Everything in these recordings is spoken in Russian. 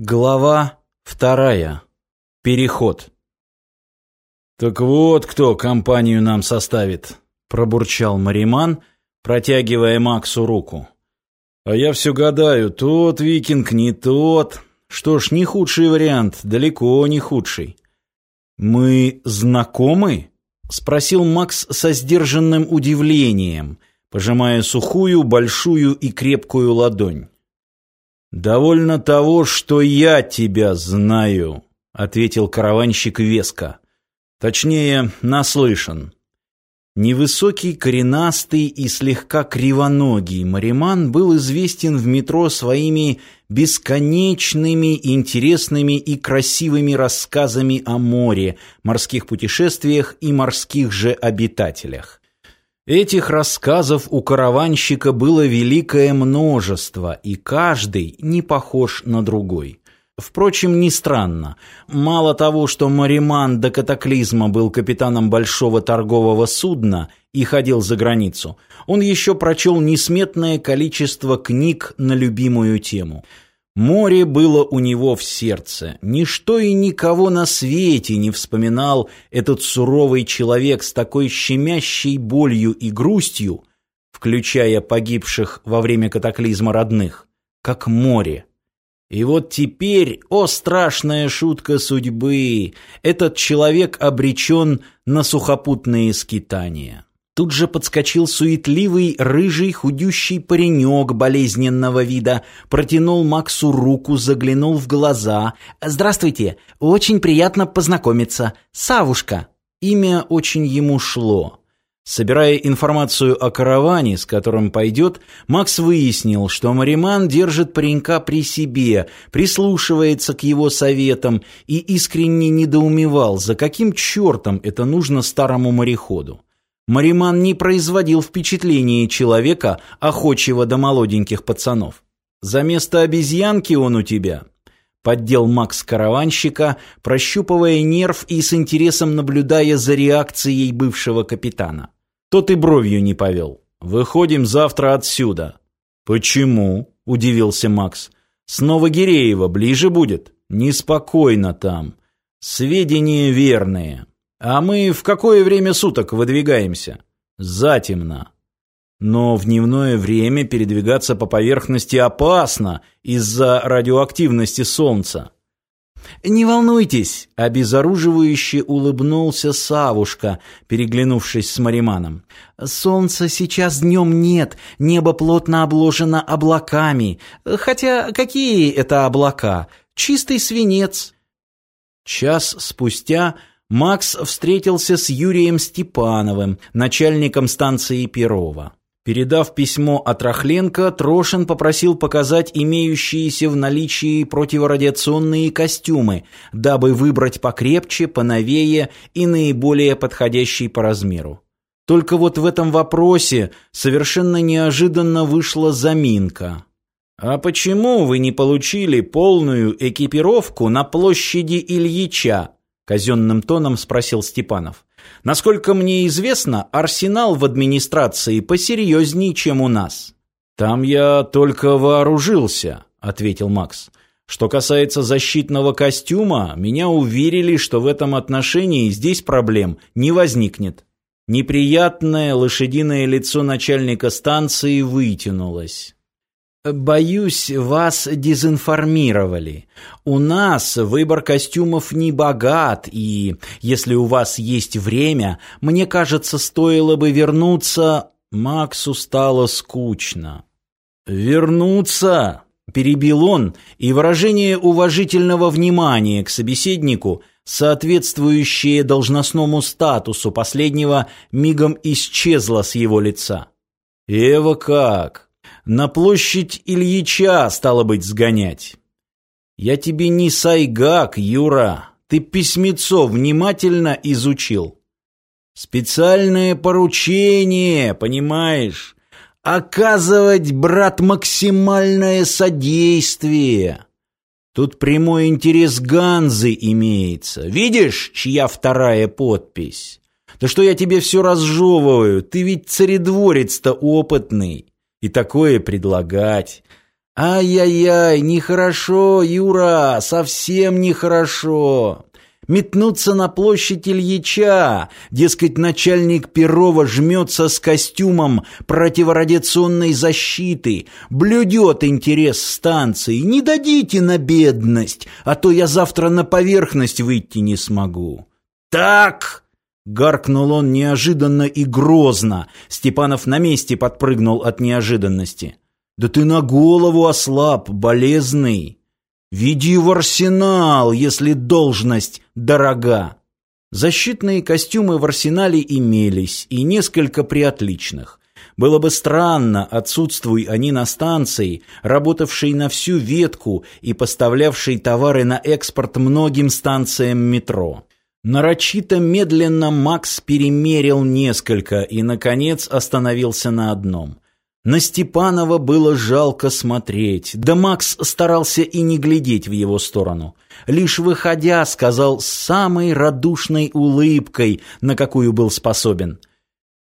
Глава вторая. Переход. «Так вот кто компанию нам составит», — пробурчал Мариман, протягивая Максу руку. «А я все гадаю, тот викинг, не тот. Что ж, не худший вариант, далеко не худший». «Мы знакомы?» — спросил Макс со сдержанным удивлением, пожимая сухую, большую и крепкую ладонь. «Довольно того, что я тебя знаю», — ответил караванщик веско. «Точнее, наслышан». Невысокий, коренастый и слегка кривоногий Мариман был известен в метро своими бесконечными, интересными и красивыми рассказами о море, морских путешествиях и морских же обитателях. Этих рассказов у караванщика было великое множество, и каждый не похож на другой. Впрочем, не странно. Мало того, что Мариман до катаклизма был капитаном большого торгового судна и ходил за границу, он еще прочел несметное количество книг на любимую тему – Море было у него в сердце. Ничто и никого на свете не вспоминал этот суровый человек с такой щемящей болью и грустью, включая погибших во время катаклизма родных, как море. И вот теперь, о страшная шутка судьбы, этот человек обречен на сухопутные скитания. Тут же подскочил суетливый, рыжий, худющий паренек болезненного вида, протянул Максу руку, заглянул в глаза. «Здравствуйте, очень приятно познакомиться. Савушка». Имя очень ему шло. Собирая информацию о караване, с которым пойдет, Макс выяснил, что Мариман держит паренька при себе, прислушивается к его советам и искренне недоумевал, за каким чертом это нужно старому мореходу. Мариман не производил впечатления человека, охочего до молоденьких пацанов. «За место обезьянки он у тебя», — поддел Макс караванщика, прощупывая нерв и с интересом наблюдая за реакцией бывшего капитана. Тот и бровью не повел. «Выходим завтра отсюда». «Почему?» — удивился Макс. «Снова Гиреева ближе будет?» «Неспокойно там. Сведения верные». А мы в какое время суток выдвигаемся? Затемно. Но в дневное время передвигаться по поверхности опасно из-за радиоактивности Солнца. «Не волнуйтесь», — обезоруживающе улыбнулся Савушка, переглянувшись с Мариманом. «Солнца сейчас днем нет, небо плотно обложено облаками. Хотя какие это облака? Чистый свинец». Час спустя Макс встретился с Юрием Степановым, начальником станции Перова. Передав письмо от Рахленко, Трошин попросил показать имеющиеся в наличии противорадиационные костюмы, дабы выбрать покрепче, поновее и наиболее подходящий по размеру. Только вот в этом вопросе совершенно неожиданно вышла заминка. «А почему вы не получили полную экипировку на площади Ильича?» Казенным тоном спросил Степанов. Насколько мне известно, арсенал в администрации посерьезнее, чем у нас. Там я только вооружился, ответил Макс. Что касается защитного костюма, меня уверили, что в этом отношении здесь проблем не возникнет. Неприятное лошадиное лицо начальника станции вытянулось. Боюсь, вас дезинформировали. У нас выбор костюмов не богат, и если у вас есть время, мне кажется, стоило бы вернуться. Максу стало скучно. Вернуться, перебил он, и выражение уважительного внимания к собеседнику, соответствующее должностному статусу последнего, мигом исчезло с его лица. Эва как? На площадь Ильича, стало быть, сгонять. Я тебе не сайгак, Юра. Ты письмецо внимательно изучил. Специальное поручение, понимаешь? Оказывать, брат, максимальное содействие. Тут прямой интерес Ганзы имеется. Видишь, чья вторая подпись? Да что я тебе все разжевываю? Ты ведь царедворец-то опытный и такое предлагать. Ай-яй-яй, нехорошо, Юра, совсем нехорошо. Метнуться на площадь Ильича, дескать, начальник Перова жмется с костюмом противорадиационной защиты, блюдет интерес станции. Не дадите на бедность, а то я завтра на поверхность выйти не смогу. Так! Гаркнул он неожиданно и грозно. Степанов на месте подпрыгнул от неожиданности. Да ты на голову ослаб, болезный. Веди в арсенал, если должность дорога. Защитные костюмы в арсенале имелись, и несколько приотличных. Было бы странно, отсутствуй они на станции, работавшей на всю ветку и поставлявшей товары на экспорт многим станциям метро. Нарочито медленно Макс перемерил несколько и, наконец, остановился на одном – на Степанова было жалко смотреть, да Макс старался и не глядеть в его сторону. Лишь выходя, сказал с самой радушной улыбкой, на какую был способен.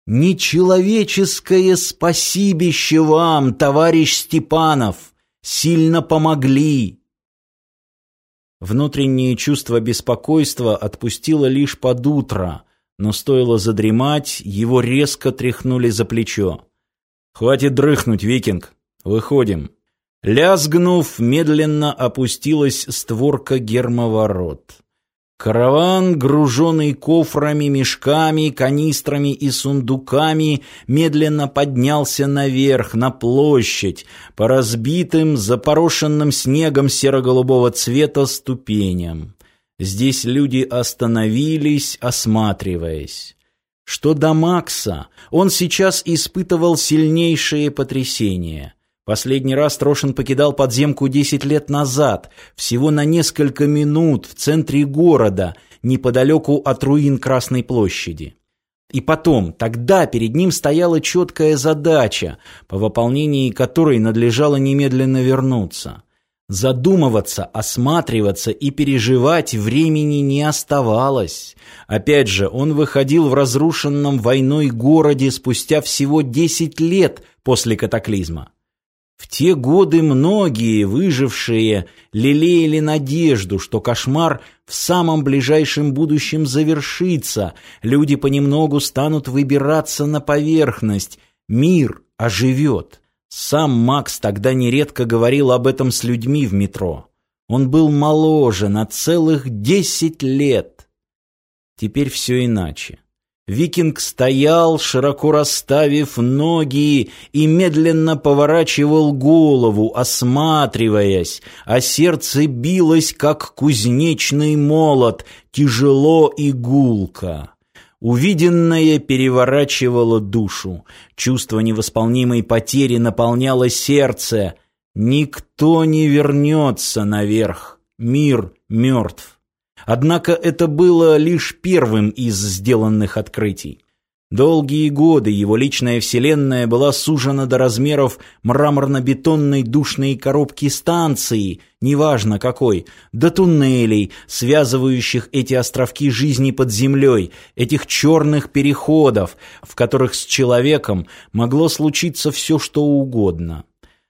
«Нечеловеческое спасибище вам, товарищ Степанов! Сильно помогли!» Внутреннее чувство беспокойства отпустило лишь под утро, но стоило задремать, его резко тряхнули за плечо. «Хватит дрыхнуть, викинг! Выходим!» Лязгнув, медленно опустилась створка гермоворот. Караван, груженный кофрами, мешками, канистрами и сундуками, медленно поднялся наверх, на площадь, по разбитым, запорошенным снегом серо-голубого цвета ступеням. Здесь люди остановились, осматриваясь. Что до Макса, он сейчас испытывал сильнейшее потрясение. Последний раз Трошин покидал подземку 10 лет назад, всего на несколько минут в центре города, неподалеку от руин Красной площади. И потом, тогда перед ним стояла четкая задача, по выполнении которой надлежало немедленно вернуться. Задумываться, осматриваться и переживать времени не оставалось. Опять же, он выходил в разрушенном войной городе спустя всего 10 лет после катаклизма. В те годы многие выжившие лелеяли надежду, что кошмар в самом ближайшем будущем завершится, люди понемногу станут выбираться на поверхность, мир оживет. Сам Макс тогда нередко говорил об этом с людьми в метро. Он был моложе на целых десять лет. Теперь все иначе. Викинг стоял, широко расставив ноги и медленно поворачивал голову, осматриваясь, а сердце билось, как кузнечный молот, тяжело и гулко. Увиденное переворачивало душу. Чувство невосполнимой потери наполняло сердце. Никто не вернется наверх. Мир мертв. Однако это было лишь первым из сделанных открытий. Долгие годы его личная вселенная была сужена до размеров мраморно-бетонной душной коробки станции, неважно какой, до туннелей, связывающих эти островки жизни под землей, этих черных переходов, в которых с человеком могло случиться все, что угодно.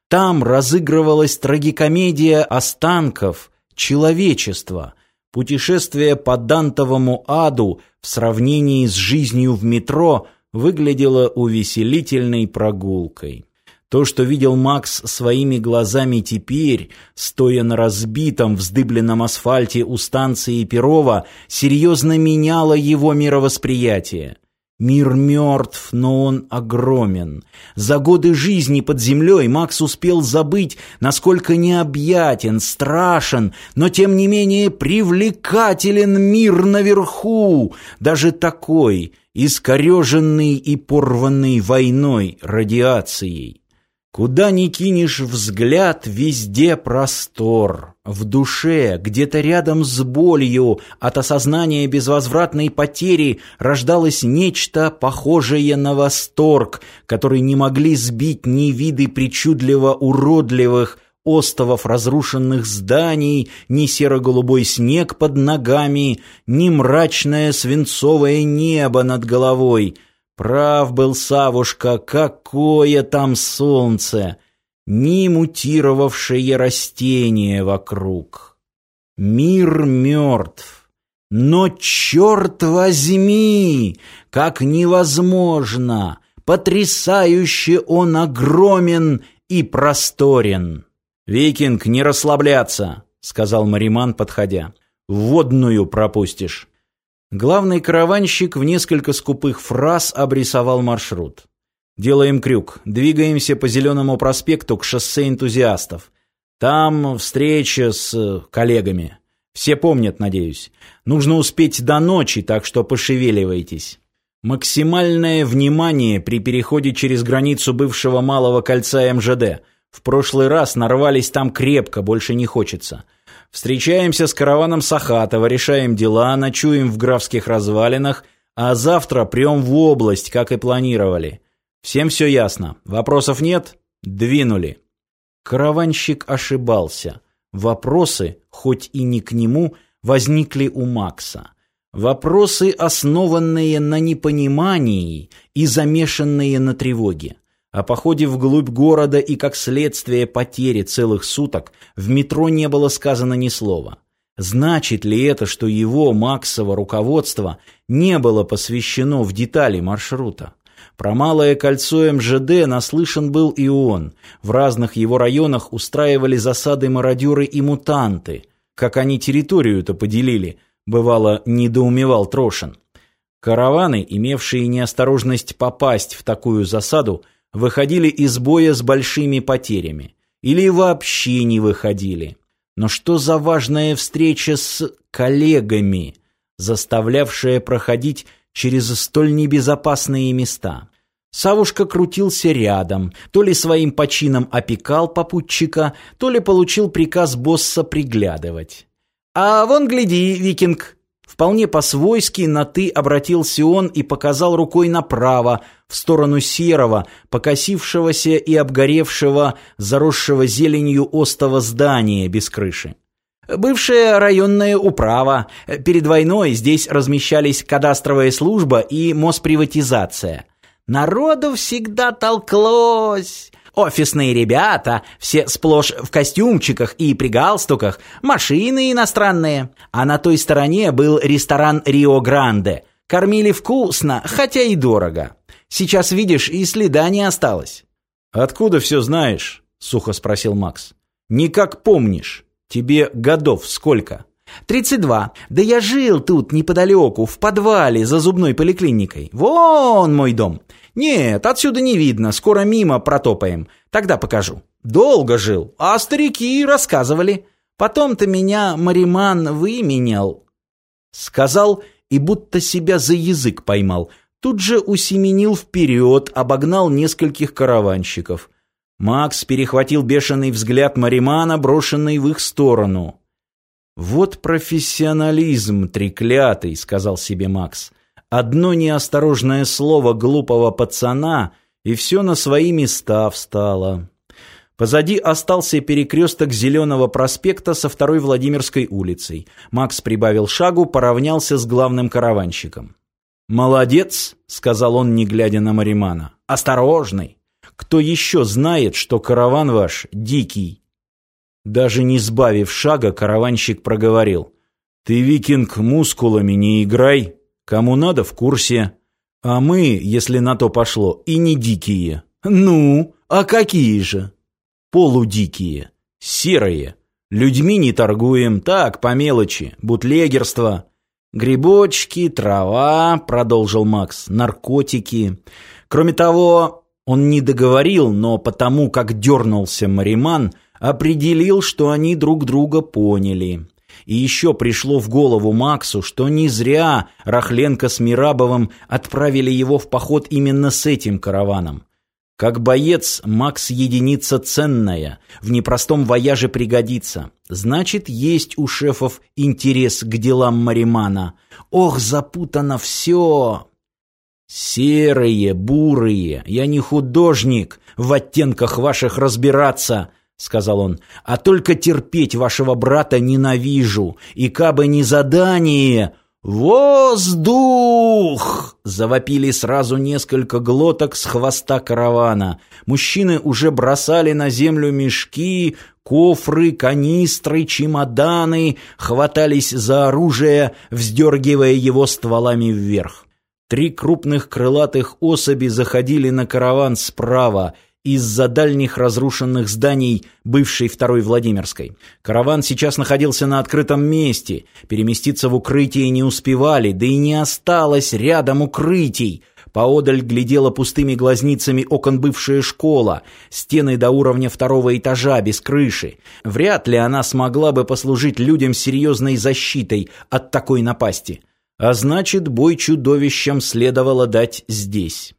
Там разыгрывалась трагикомедия останков человечества – Путешествие по Дантовому аду в сравнении с жизнью в метро выглядело увеселительной прогулкой. То, что видел Макс своими глазами теперь, стоя на разбитом, вздыбленном асфальте у станции Перова, серьезно меняло его мировосприятие. Мир мертв, но он огромен. За годы жизни под землей Макс успел забыть, насколько необъятен, страшен, но тем не менее привлекателен мир наверху, даже такой, искореженный и порванный войной, радиацией. Куда ни кинешь взгляд, везде простор. В душе, где-то рядом с болью, от осознания безвозвратной потери рождалось нечто похожее на восторг, который не могли сбить ни виды причудливо уродливых, остовов разрушенных зданий, ни серо-голубой снег под ногами, ни мрачное свинцовое небо над головой — Прав был Савушка, какое там солнце! ни мутировавшее растение вокруг. Мир мертв. Но, черт возьми, как невозможно, потрясающе он огромен и просторен. «Викинг, не расслабляться!» — сказал Мариман, подходя. «Водную пропустишь». Главный караванщик в несколько скупых фраз обрисовал маршрут. «Делаем крюк. Двигаемся по Зеленому проспекту к шоссе энтузиастов. Там встреча с коллегами. Все помнят, надеюсь. Нужно успеть до ночи, так что пошевеливайтесь». Максимальное внимание при переходе через границу бывшего Малого кольца МЖД. В прошлый раз нарвались там крепко, больше не хочется. Встречаемся с караваном Сахатова, решаем дела, ночуем в графских развалинах, а завтра прем в область, как и планировали. Всем все ясно. Вопросов нет? Двинули. Караванщик ошибался. Вопросы, хоть и не к нему, возникли у Макса. Вопросы, основанные на непонимании и замешанные на тревоге. О походе вглубь города и, как следствие, потери целых суток в метро не было сказано ни слова. Значит ли это, что его, Максово, руководство не было посвящено в детали маршрута? Про Малое кольцо МЖД наслышан был и он. В разных его районах устраивали засады мародеры и мутанты. Как они территорию-то поделили – бывало, недоумевал Трошин. Караваны, имевшие неосторожность попасть в такую засаду, выходили из боя с большими потерями. Или вообще не выходили. Но что за важная встреча с коллегами, заставлявшая проходить через столь небезопасные места? Савушка крутился рядом, то ли своим почином опекал попутчика, то ли получил приказ босса приглядывать. «А вон, гляди, викинг!» Вполне по-свойски на «ты» обратился он и показал рукой направо, в сторону серого, покосившегося и обгоревшего, заросшего зеленью остого здания без крыши. Бывшая районная управа. Перед войной здесь размещались кадастровая служба и Мосприватизация. Народу всегда толклось. Офисные ребята, все сплошь в костюмчиках и при галстуках, машины иностранные. А на той стороне был ресторан «Рио-Гранде». Кормили вкусно, хотя и дорого. Сейчас, видишь, и следа не осталось. «Откуда все знаешь?» — сухо спросил Макс. «Никак помнишь. Тебе годов сколько?» «Тридцать два. Да я жил тут неподалеку, в подвале за зубной поликлиникой. Вон мой дом. «Нет, отсюда не видно, скоро мимо протопаем. Тогда покажу». «Долго жил, а старики рассказывали. Потом-то меня Мариман выменял». Сказал и будто себя за язык поймал. Тут же усеменил вперед, обогнал нескольких караванщиков. Макс перехватил бешеный взгляд Маримана, брошенный в их сторону. «Вот профессионализм треклятый», — сказал себе Макс. Одно неосторожное слово глупого пацана, и все на свои места встало. Позади остался перекресток Зеленого проспекта со второй Владимирской улицей. Макс прибавил шагу, поравнялся с главным караванщиком. «Молодец», — сказал он, не глядя на Маримана. «Осторожный! Кто еще знает, что караван ваш дикий?» Даже не сбавив шага, караванщик проговорил. «Ты, викинг, мускулами не играй, Кому надо, в курсе. А мы, если на то пошло, и не дикие. Ну, а какие же? Полудикие. Серые. Людьми не торгуем, так, по мелочи. Бутлегерство. Грибочки, трава, продолжил Макс, наркотики. Кроме того, он не договорил, но потому как дернулся Мариман, определил, что они друг друга поняли. И еще пришло в голову Максу, что не зря Рахленко с Мирабовым отправили его в поход именно с этим караваном. Как боец Макс единица ценная, в непростом вояже пригодится. Значит, есть у шефов интерес к делам Маримана. Ох, запутано все! Серые, бурые, я не художник, в оттенках ваших разбираться —— сказал он, — «а только терпеть вашего брата ненавижу, и кабы не задание...» «Воздух!» — завопили сразу несколько глоток с хвоста каравана. Мужчины уже бросали на землю мешки, кофры, канистры, чемоданы, хватались за оружие, вздергивая его стволами вверх. Три крупных крылатых особи заходили на караван справа, из-за дальних разрушенных зданий бывшей Второй Владимирской. Караван сейчас находился на открытом месте, переместиться в укрытие не успевали, да и не осталось рядом укрытий. Поодаль глядела пустыми глазницами окон бывшая школа, стены до уровня второго этажа, без крыши. Вряд ли она смогла бы послужить людям серьезной защитой от такой напасти. А значит, бой чудовищам следовало дать здесь.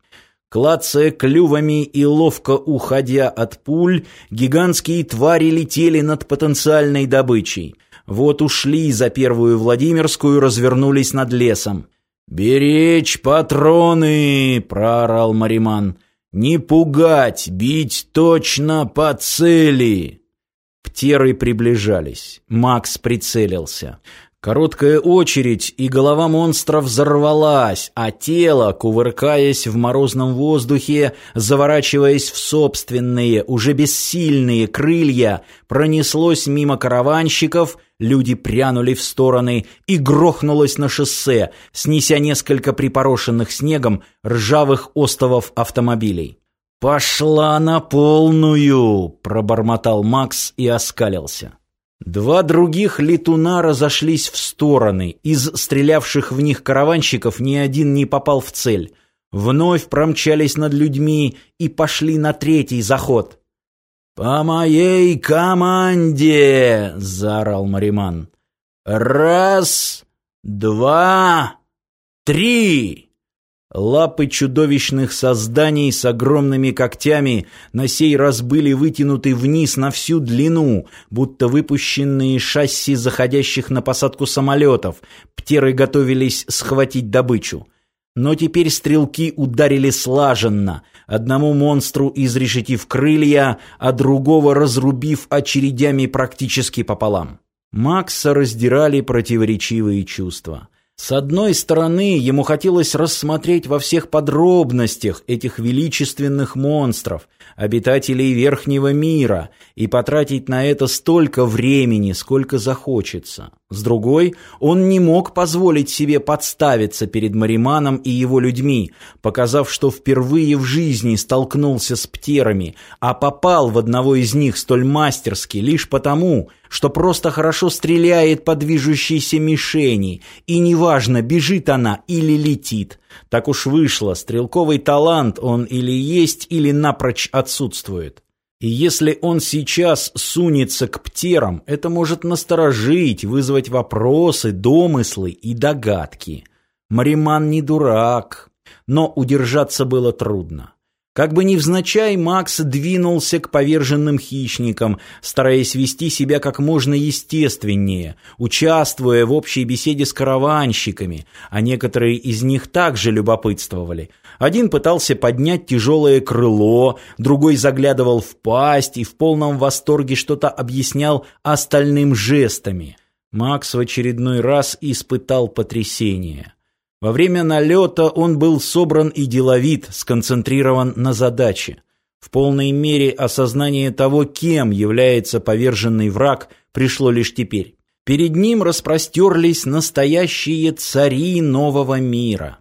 Клацая клювами и ловко уходя от пуль, гигантские твари летели над потенциальной добычей. Вот ушли за первую Владимирскую, развернулись над лесом. «Беречь патроны!» — проорал Мариман. «Не пугать, бить точно по цели!» Птеры приближались. Макс прицелился. Короткая очередь, и голова монстра взорвалась, а тело, кувыркаясь в морозном воздухе, заворачиваясь в собственные, уже бессильные крылья, пронеслось мимо караванщиков, люди прянули в стороны и грохнулось на шоссе, снеся несколько припорошенных снегом ржавых остовов автомобилей. «Пошла на полную!» — пробормотал Макс и оскалился. Два других летуна разошлись в стороны. Из стрелявших в них караванщиков ни один не попал в цель. Вновь промчались над людьми и пошли на третий заход. «По моей команде!» — заорал Мариман. «Раз, два, три!» Лапы чудовищных созданий с огромными когтями на сей раз были вытянуты вниз на всю длину, будто выпущенные шасси заходящих на посадку самолетов. Птеры готовились схватить добычу. Но теперь стрелки ударили слаженно, одному монстру изрешетив крылья, а другого разрубив очередями практически пополам. Макса раздирали противоречивые чувства. С одной стороны, ему хотелось рассмотреть во всех подробностях этих величественных монстров, обитателей Верхнего мира, и потратить на это столько времени, сколько захочется. С другой, он не мог позволить себе подставиться перед Мариманом и его людьми, показав, что впервые в жизни столкнулся с птерами, а попал в одного из них столь мастерски лишь потому, что просто хорошо стреляет по движущейся мишени, и неважно, бежит она или летит. Так уж вышло, стрелковый талант он или есть, или напрочь отсутствует. И если он сейчас сунется к птерам, это может насторожить, вызвать вопросы, домыслы и догадки. Мариман не дурак, но удержаться было трудно. Как бы невзначай, Макс двинулся к поверженным хищникам, стараясь вести себя как можно естественнее, участвуя в общей беседе с караванщиками, а некоторые из них также любопытствовали. Один пытался поднять тяжелое крыло, другой заглядывал в пасть и в полном восторге что-то объяснял остальным жестами. Макс в очередной раз испытал потрясение. Во время налета он был собран и деловит, сконцентрирован на задаче. В полной мере осознание того, кем является поверженный враг, пришло лишь теперь. Перед ним распростерлись настоящие цари нового мира.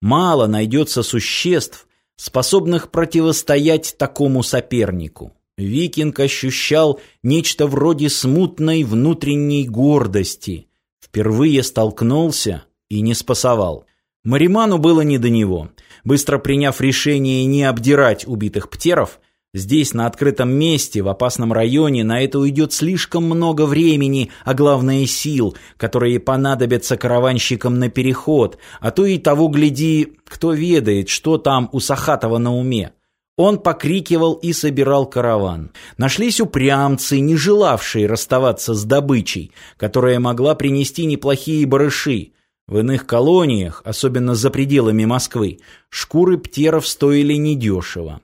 Мало найдется существ, способных противостоять такому сопернику. Викинг ощущал нечто вроде смутной внутренней гордости. Впервые столкнулся и не спасовал. Мариману было не до него. Быстро приняв решение не обдирать убитых птеров, здесь, на открытом месте, в опасном районе, на это уйдет слишком много времени, а главное сил, которые понадобятся караванщикам на переход, а то и того гляди, кто ведает, что там у Сахатова на уме. Он покрикивал и собирал караван. Нашлись упрямцы, не желавшие расставаться с добычей, которая могла принести неплохие барыши. В иных колониях, особенно за пределами Москвы, шкуры птеров стоили недешево.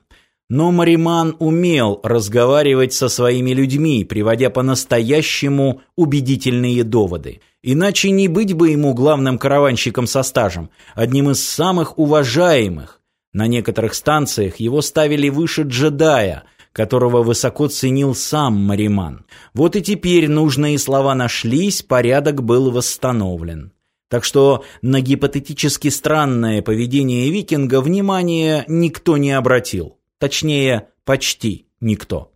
Но Мариман умел разговаривать со своими людьми, приводя по-настоящему убедительные доводы. Иначе не быть бы ему главным караванщиком со стажем, одним из самых уважаемых. На некоторых станциях его ставили выше джедая, которого высоко ценил сам Мариман. Вот и теперь нужные слова нашлись, порядок был восстановлен. Так что на гипотетически странное поведение викинга внимания никто не обратил. Точнее, почти никто.